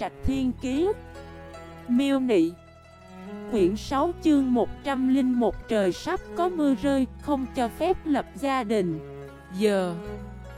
Trạch Thiên Kiế Miêu Nị. Quyển 6 chương 101 trời sắp có mưa rơi, không cho phép lập gia đình. Giờ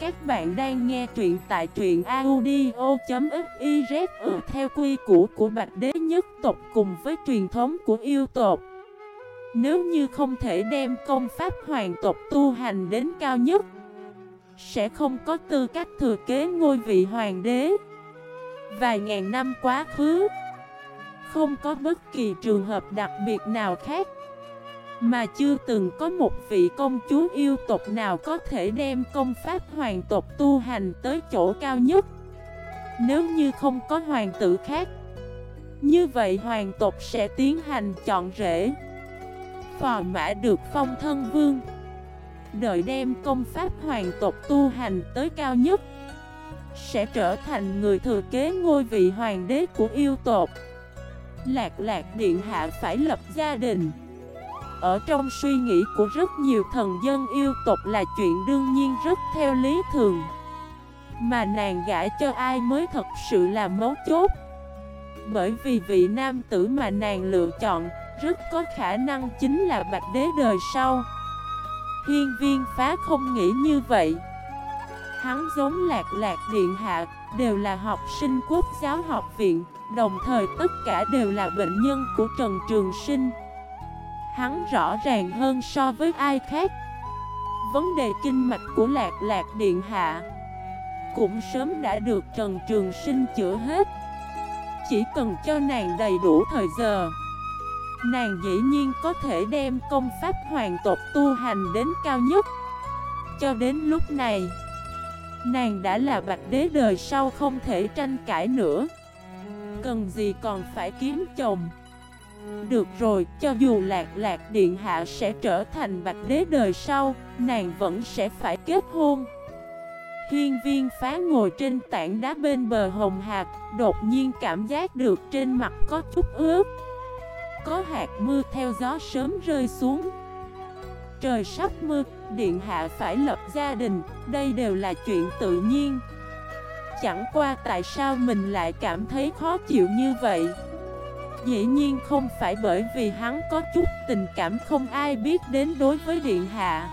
Các bạn đang nghe truyện tại truyện audio.xyz ừ, Theo quy củ của Bạch Đế nhất tộc cùng với truyền thống của yêu tộc. Nếu như không thể đem công pháp hoàng tộc tu hành đến cao nhất Sẽ không có tư cách thừa kế ngôi vị hoàng đế. Vài ngàn năm quá khứ. Không có bất kỳ trường hợp đặc biệt nào khác. Mà chưa từng có một vị công chúa yêu tộc nào có thể đem công pháp hoàng tộc tu hành tới chỗ cao nhất. Nếu như không có hoàng tử khác, Như vậy hoàng tộc sẽ tiến hành chọn rễ Phò mã được phong thân vương. Đợi đem công pháp hoàng tộc tu hành tới cao nhất sẽ trở thành người thừa kế ngôi vị hoàng đế của yêu tộc. Lạc lạc điện hạ phải lập gia đình. Ở trong suy nghĩ của rất nhiều thần dân yêu tộc là chuyện đương nhiên rất theo lý thường. Mà nàng gả cho ai mới thật sự là mấu chốt. Bởi vì vị nam tử mà nàng lựa chọn Rất có khả năng chính là bạch đế đời sau. Hiên viên phá không nghĩ như vậy. Hắn giống lạc lạc điện hạ, đều là học sinh quốc giáo học viện, đồng thời tất cả đều là bệnh nhân của Trần Trường Sinh. Hắn rõ ràng hơn so với ai khác. Vấn đề kinh mạch của lạc lạc điện hạ cũng sớm đã được Trần Trường Sinh chữa hết. Chỉ cần cho nàng đầy đủ thời giờ Nàng dĩ nhiên có thể đem công pháp hoàng tộc tu hành đến cao nhất Cho đến lúc này Nàng đã là bạch đế đời sau không thể tranh cãi nữa. Cần gì còn phải kiếm chồng? Được rồi, cho dù lạc lạc điện hạ sẽ trở thành bạch đế đời sau Nàng vẫn sẽ phải kết hôn. Hiên viên phá ngồi trên tảng đá bên bờ hồng hạt Đột nhiên cảm giác được trên mặt có chút ướt. Có hạt mưa theo gió sớm rơi xuống. Trời sắp mưa, điện hạ phải lập gia đình, đây đều là chuyện tự nhiên. Chẳng qua tại sao mình lại cảm thấy khó chịu như vậy? Dĩ nhiên không phải bởi vì hắn có chút tình cảm không ai biết đến đối với Điện Hạ.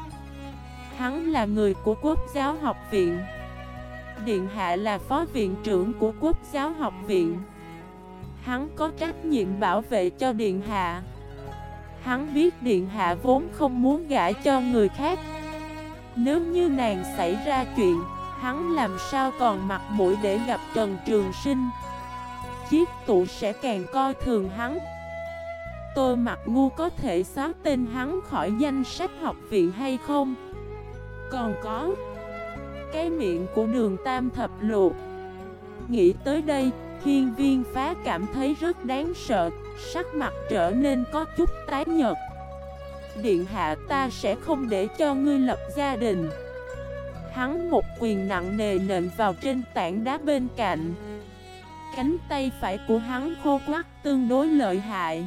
Hắn là người của Quốc giáo học viện. Điện Hạ là phó viện trưởng của Quốc giáo học viện. Hắn có trách nhiệm bảo vệ cho Điện Hạ. Hắn biết Điện Hạ vốn không muốn gả cho người khác. Nếu như nàng xảy ra chuyện, Hắn làm sao còn mặt mũi để gặp Trần Trường Sinh? Chiếc tụ sẽ càng coi thường hắn. Tôi mặt ngu có thể xóa tên hắn khỏi danh sách học viện hay không? Còn có, Cái miệng của đường tam thập luộc Nghĩ tới đây Hiên viên phá cảm thấy rất đáng sợ, Sắc mặt trở nên có chút tái nhợt. Điện hạ, ta sẽ không để cho ngươi lập gia đình. Hắn một quyền nặng nề nện vào trên tảng đá bên cạnh. Cánh tay phải của hắn khô quắc tương đối lợi hại.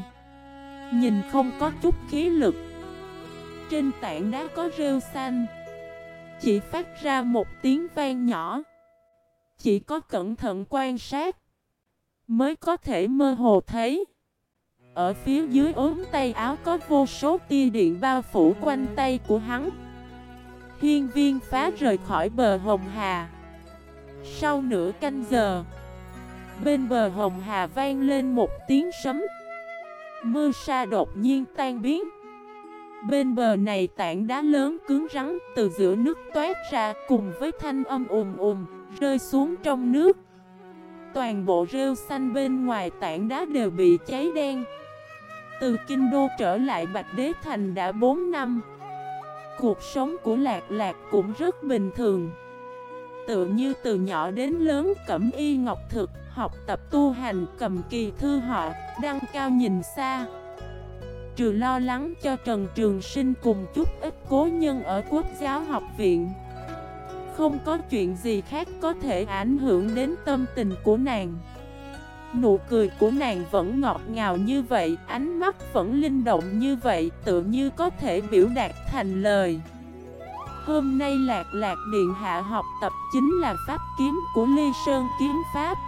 Nhìn không có chút khí lực. Trên tảng đá có rêu xanh. Chỉ phát ra một tiếng vang nhỏ. Chỉ có cẩn thận quan sát. Mới có thể mơ hồ thấy. Ở phía dưới ốm tay áo có vô số tia điện bao phủ quanh tay của hắn. Hiên viên phá rời khỏi bờ Hồng Hà. Sau nửa canh giờ, Bên bờ Hồng Hà vang lên một tiếng sấm. Mưa sa đột nhiên tan biến. Bên bờ này tảng đá lớn cứng rắn từ giữa nước toát ra cùng với thanh âm ùm ùm rơi xuống trong nước. Toàn bộ rêu xanh bên ngoài tảng đá đều bị cháy đen. Từ Kinh Đô trở lại Bạch Đế Thành đã 4 năm. Cuộc sống của Lạc Lạc cũng rất bình thường. Tự như từ nhỏ đến lớn cẩm y ngọc thực Học tập tu hành cầm kỳ thư họ Đăng cao nhìn xa. Trừ lo lắng cho Trần Trường Sinh cùng chút ít cố nhân ở quốc giáo học viện không có chuyện gì khác có thể ảnh hưởng đến tâm tình của nàng. Nụ cười của nàng vẫn ngọt ngào như vậy Ánh mắt vẫn linh động như vậy Tự như có thể biểu đạt thành lời. Hôm nay Lạc Lạc Điện Hạ học tập chính là pháp kiếm của Ly Sơn Kiếm Pháp.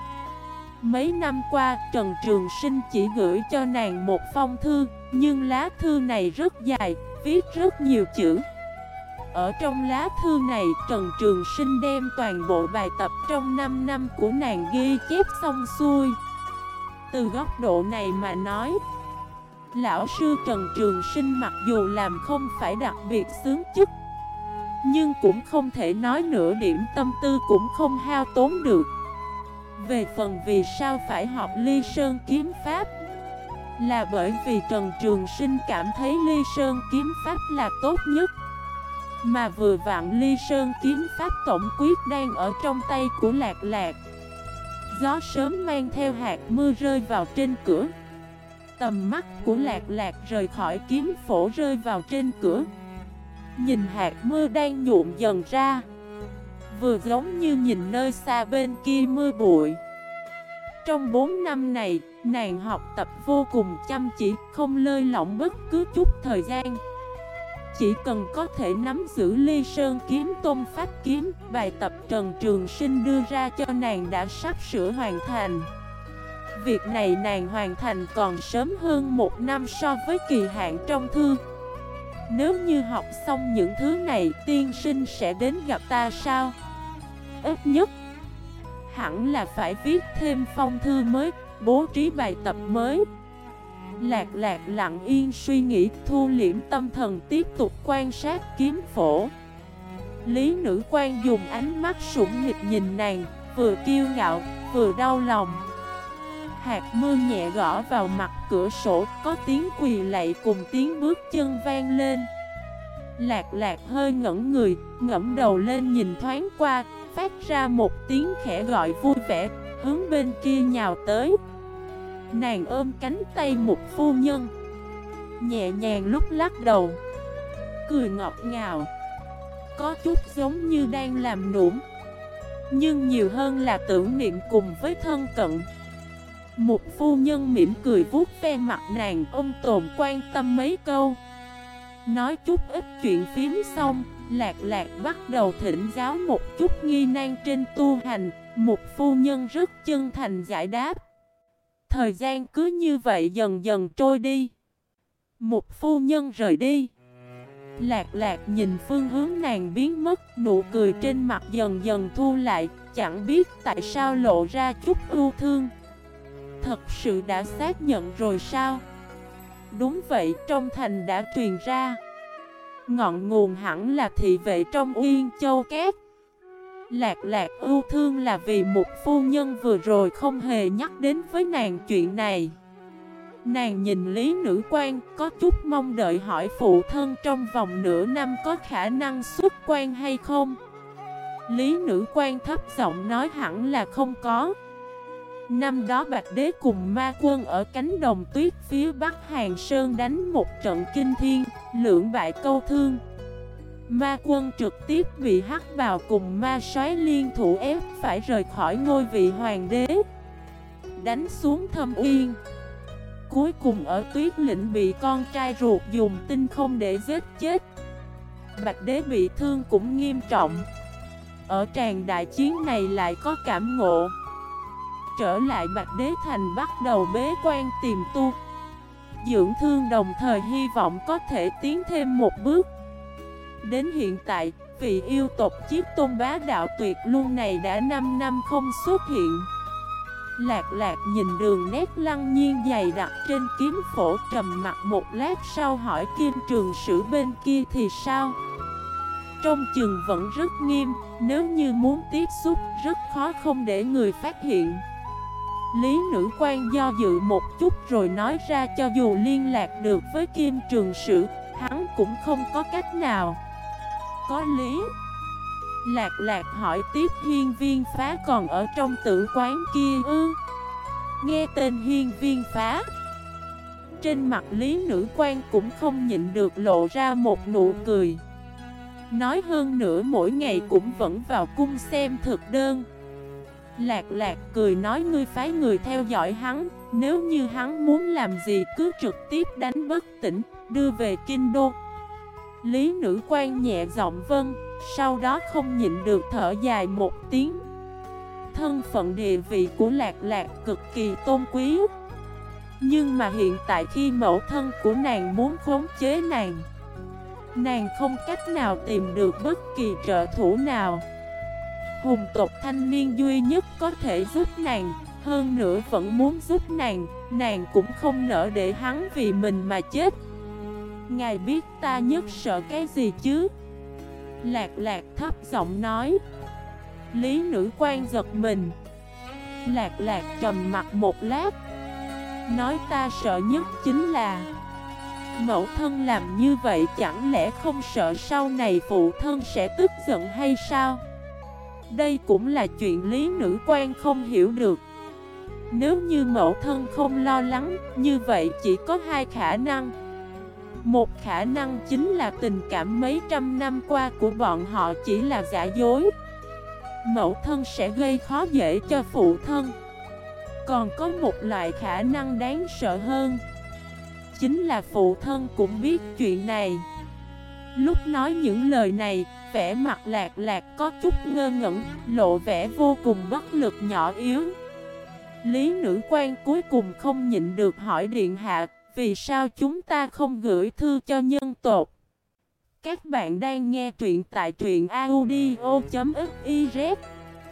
Mấy năm qua, Trần Trường Sinh chỉ gửi cho nàng một phong thư, nhưng lá thư này rất dài, viết rất nhiều chữ. Ở trong lá thư này, Trần Trường Sinh đem toàn bộ bài tập trong 5 năm của nàng ghi chép xong xuôi. Từ góc độ này mà nói, Lão sư Trần Trường Sinh mặc dù làm không phải đặc biệt sướng chức Nhưng cũng không thể nói nửa điểm tâm tư cũng không hao tốn được Về phần vì sao phải học ly sơn kiếm pháp Là bởi vì Trần Trường Sinh cảm thấy ly sơn kiếm pháp là tốt nhất mà vừa vạn ly sơn kiếm pháp tổng quyết đang ở trong tay của lạc lạc. Gió sớm mang theo hạt mưa rơi vào trên cửa. Tầm mắt của lạc lạc rời khỏi kiếm phổ rơi vào trên cửa. Nhìn hạt mưa đang nhuộm dần ra. Vừa giống như nhìn nơi xa bên kia mưa bụi. Trong 4 năm này, nàng học tập vô cùng chăm chỉ, không lơi lỏng bất cứ chút thời gian. Chỉ cần có thể nắm giữ ly sơn kiếm tôn pháp kiếm Bài tập Trần Trường Sinh đưa ra cho nàng đã sắp sửa hoàn thành. Việc này nàng hoàn thành còn sớm hơn một năm so với kỳ hạn trong thư. Nếu như học xong những thứ này tiên sinh sẽ đến gặp ta sao? Ít nhất Hẳn là phải viết thêm phong thư mới, bố trí bài tập mới. Lạc lạc lặng yên suy nghĩ thu liễm tâm thần tiếp tục quan sát kiếm phổ. Lý nữ quan dùng ánh mắt sủng nghịch nhìn nàng Vừa kiêu ngạo, vừa đau lòng. Hạt mưa nhẹ gõ vào mặt cửa sổ Có tiếng quỳ lạy cùng tiếng bước chân vang lên. Lạc lạc hơi ngẩn người Ngẫm đầu lên nhìn thoáng qua Phát ra một tiếng khẽ gọi vui vẻ Hướng bên kia nhào tới. Nàng ôm cánh tay một phu nhân. Nhẹ nhàng lúc lắc đầu. Cười ngọt ngào. Có chút giống như đang làm nũng. Nhưng nhiều hơn là tưởng niệm cùng với thân cận. Một phu nhân mỉm cười vuốt ve mặt nàng Ông Tồn quan tâm mấy câu. Nói chút ít chuyện phím xong, Lạc lạc bắt đầu thỉnh giáo một chút nghi nan trên tu hành. Một phu nhân rất chân thành giải đáp. Thời gian cứ như vậy dần dần trôi đi. Một phu nhân rời đi. Lạc lạc nhìn phương hướng nàng biến mất Nụ cười trên mặt dần dần thu lại Chẳng biết tại sao lộ ra chút ưu thương. Thật sự đã xác nhận rồi sao? Đúng vậy, trong thành đã truyền ra. Ngọn nguồn hẳn là thị vệ trong Uyên Châu kép Lạc lạc ưu thương là vì một phu nhân vừa rồi không hề nhắc đến với nàng chuyện này. Nàng nhìn Lý Nữ quan có chút mong đợi hỏi phụ thân trong vòng nửa năm có khả năng xuất quan hay không. Lý Nữ quan thấp giọng nói hẳn là không có. Năm đó Bạch Đế cùng ma quân ở cánh đồng tuyết phía Bắc Hàng Sơn đánh một trận kinh thiên, lưỡng bại câu thương. Ma quân trực tiếp bị hắc bào cùng ma soái liên thủ ép phải rời khỏi ngôi vị hoàng đế. Đánh xuống thâm uyên. Cuối cùng ở tuyết lĩnh bị con trai ruột dùng tinh không để giết chết. Bạch đế bị thương cũng nghiêm trọng. Ở tràng đại chiến này lại có cảm ngộ trở lại Bạch Đế Thành bắt đầu bế quan tìm tu Dưỡng thương đồng thời hy vọng có thể tiến thêm một bước Đến hiện tại, vị yêu tộc chiếc tôn bá đạo tuyệt luôn này đã 5 năm không xuất hiện. Lạc lạc nhìn đường nét lăng nhiên dày đặc trên kiếm phổ trầm mặt một lát sau hỏi kim trường sử bên kia thì sao? Trong chừng vẫn rất nghiêm, nếu như muốn tiếp xúc rất khó không để người phát hiện. Lý nữ quan do dự một chút rồi nói ra cho dù liên lạc được với Kim Trường Sử, hắn cũng không có cách nào. Có lý. Lạc lạc hỏi tiếp hiên viên phá còn ở trong tử quán kia ư. Nghe tên hiên viên phá. Trên mặt lý nữ quan cũng không nhịn được lộ ra một nụ cười. Nói hơn nữa mỗi ngày cũng vẫn vào cung xem thực đơn. Lạc lạc cười nói ngươi phái người theo dõi hắn, Nếu như hắn muốn làm gì cứ trực tiếp đánh bất tỉnh, Đưa về kinh đô Lý nữ quan nhẹ giọng vân Sau đó không nhịn được thở dài một tiếng. Thân phận địa vị của lạc lạc cực kỳ tôn quý. Nhưng mà hiện tại khi mẫu thân của nàng muốn khống chế nàng Nàng không cách nào tìm được bất kỳ trợ thủ nào. Hùng tộc thanh niên duy nhất có thể giúp nàng, Hơn nữa vẫn muốn giúp nàng Nàng cũng không nỡ để hắn vì mình mà chết. Ngài biết ta nhất sợ cái gì chứ? Lạc lạc thấp giọng nói. Lý nữ quan giật mình. Lạc lạc trầm mặt một lát. Nói ta sợ nhất chính là, Mẫu thân làm như vậy chẳng lẽ không sợ sau này phụ thân sẽ tức giận hay sao? Đây cũng là chuyện lý nữ quan không hiểu được. Nếu như mẫu thân không lo lắng, Như vậy chỉ có hai khả năng. Một khả năng chính là tình cảm mấy trăm năm qua của bọn họ chỉ là giả dối. Mẫu thân sẽ gây khó dễ cho phụ thân. Còn có một loại khả năng đáng sợ hơn, Chính là phụ thân cũng biết chuyện này. Lúc nói những lời này, Vẻ mặt lạc lạc có chút ngơ ngẩn, Lộ vẻ vô cùng bất lực nhỏ yếu. Lý nữ quan cuối cùng không nhịn được hỏi điện hạ vì sao chúng ta không gửi thư cho nhân tộc? Các bạn đang nghe truyện tại truyện audio.fif